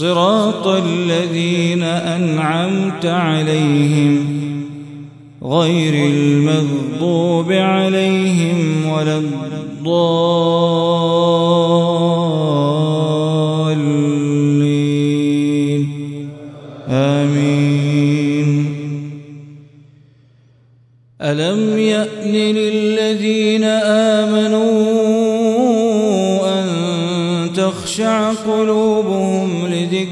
صراط الذين أنعمت عليهم غير المغضوب عليهم ولا الضالين. آمين. ألم يأن للذين آمنوا أن تخشع قلوبهم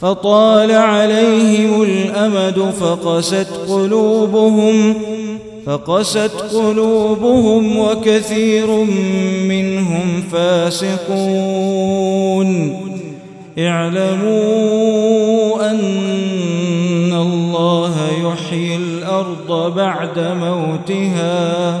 فطال عليهم الأمد فقست قلوبهم فقست قلوبهم وكثير منهم فاسقون. اعلموا أن الله يحيي الأرض بعد موتها.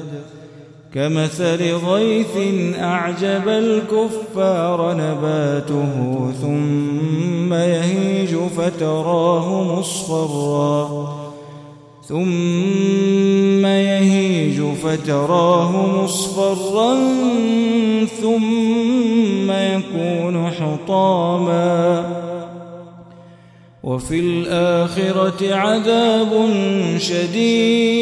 كمثل غيث أعجب الكفار نباته ثم يهيج فتراه مصفرا. ثم يهيج فتراه مصفرا ثم يكون حطاما. وفي الآخرة عذاب شديد.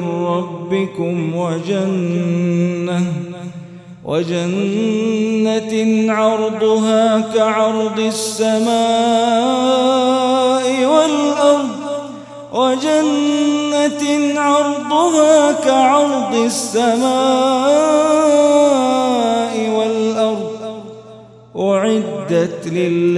من ربكم وجنة وجنة عرضها كعرض السماء والأرض وجنة عرضها كعرض السماء والأرض أعدت للذين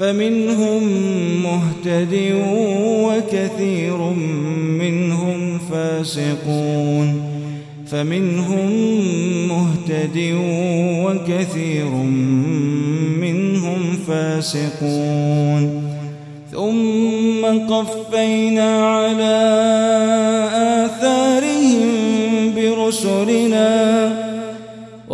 فمنهم مهتد وكثير منهم فاسقون. فمنهم مهتد وكثير منهم فاسقون. ثم قفينا على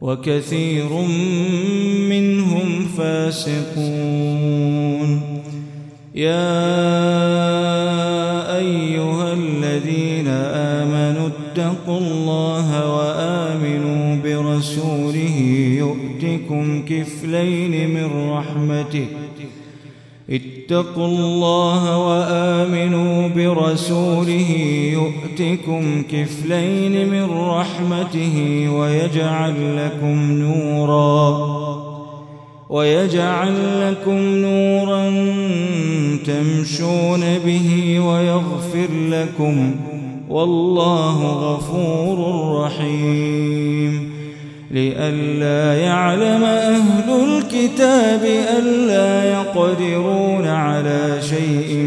وكثير منهم فاسقون. يا أيها الذين آمنوا اتقوا الله وآمنوا برسوله يؤتكم كفلين من رحمته. اتقوا الله وآمنوا برسوله يؤتكم كفلين من رحمته ويجعل لكم نورا ويجعل لكم نورا تمشون به ويغفر لكم والله غفور رحيم لئلا يعلم أهل الكتاب ألا يقدرون على شيء